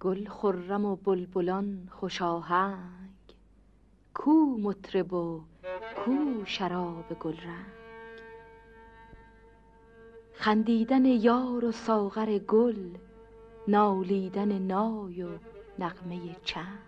گل خرم و بلبلان خوش آهنگ. کو مطرب و کو شراب گلرنگ خندیدن یار و ساغر گل نالیدن نای و نغمه چنگ.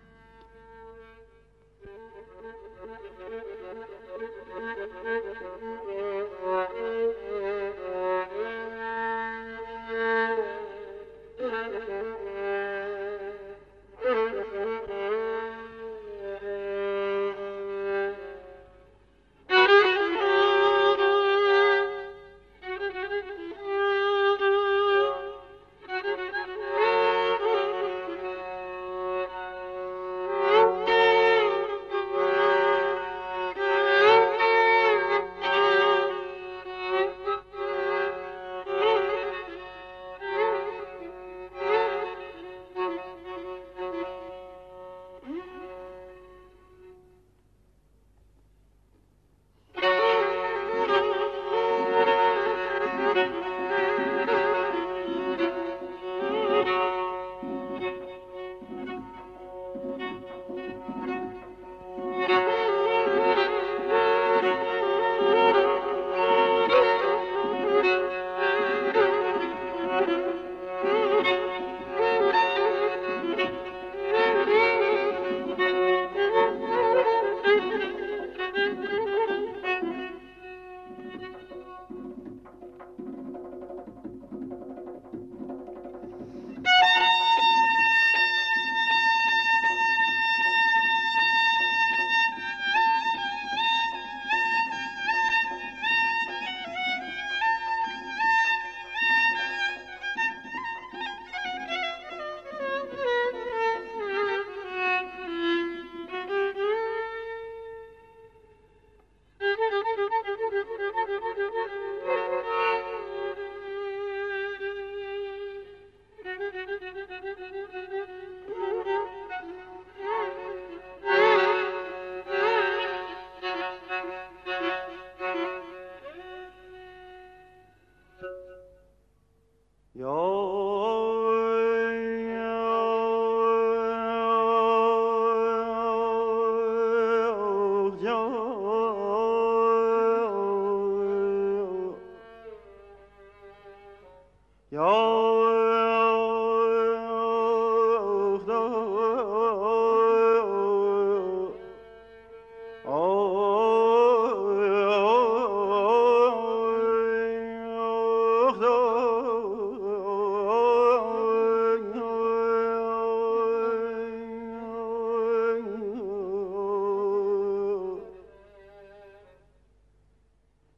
Oh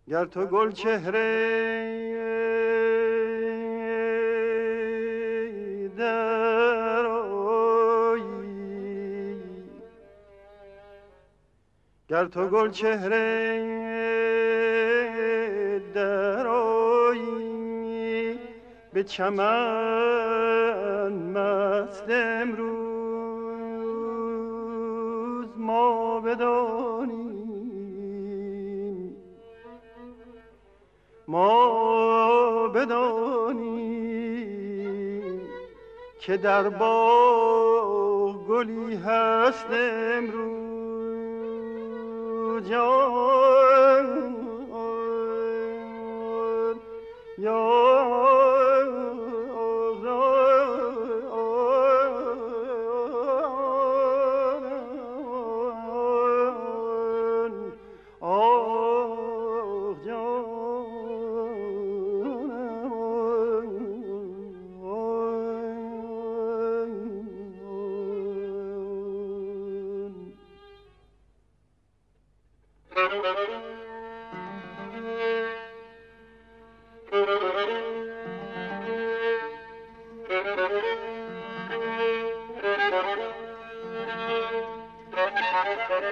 گر تو گل چهره گر تو گل چهره درایی به چمن مست امروز ما بدانیم ما بدانیم که در باغ گلی هست امروز. جان یا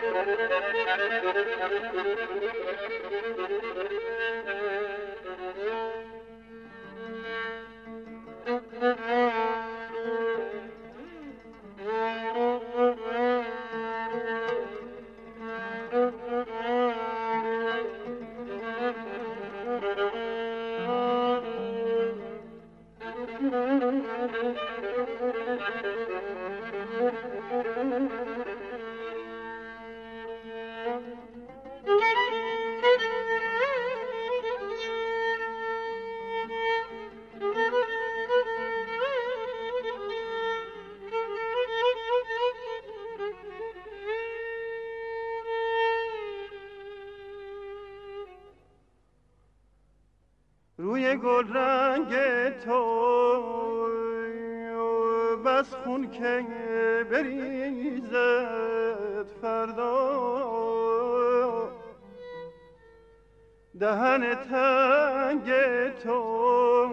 Thank you. روی گل رنگ تو بس خون که بریزد فردا. دهن تنگ تو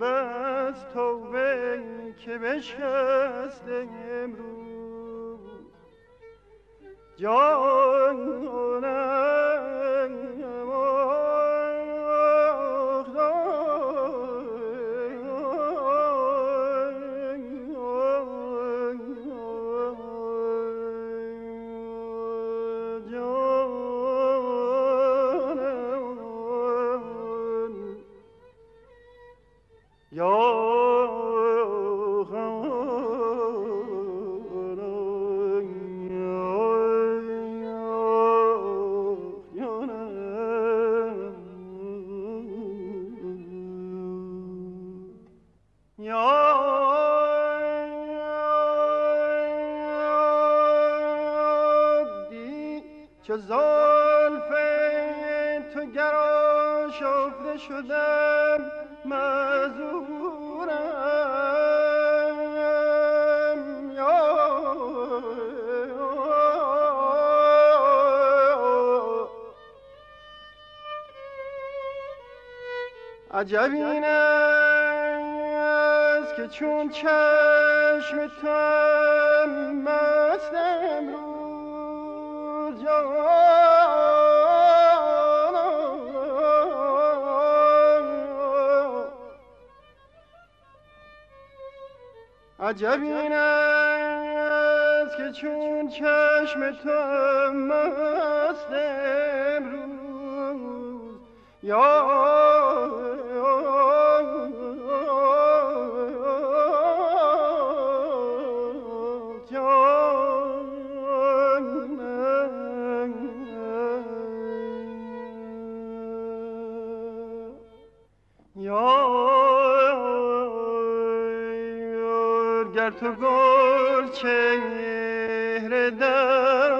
بس توبه که بشست امروز. جانم زلف تو گرا شفته شدم مزورم عجب این است که چون چشم تو مستم رو عجب این است که چون چشم تو مست امروز. یا تو گل چهره در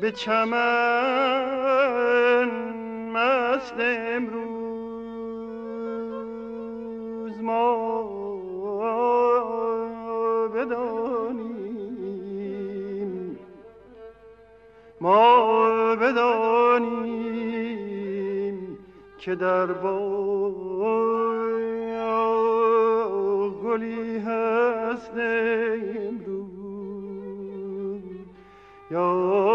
به چمن مست امروز که در با گلی هست امروز یا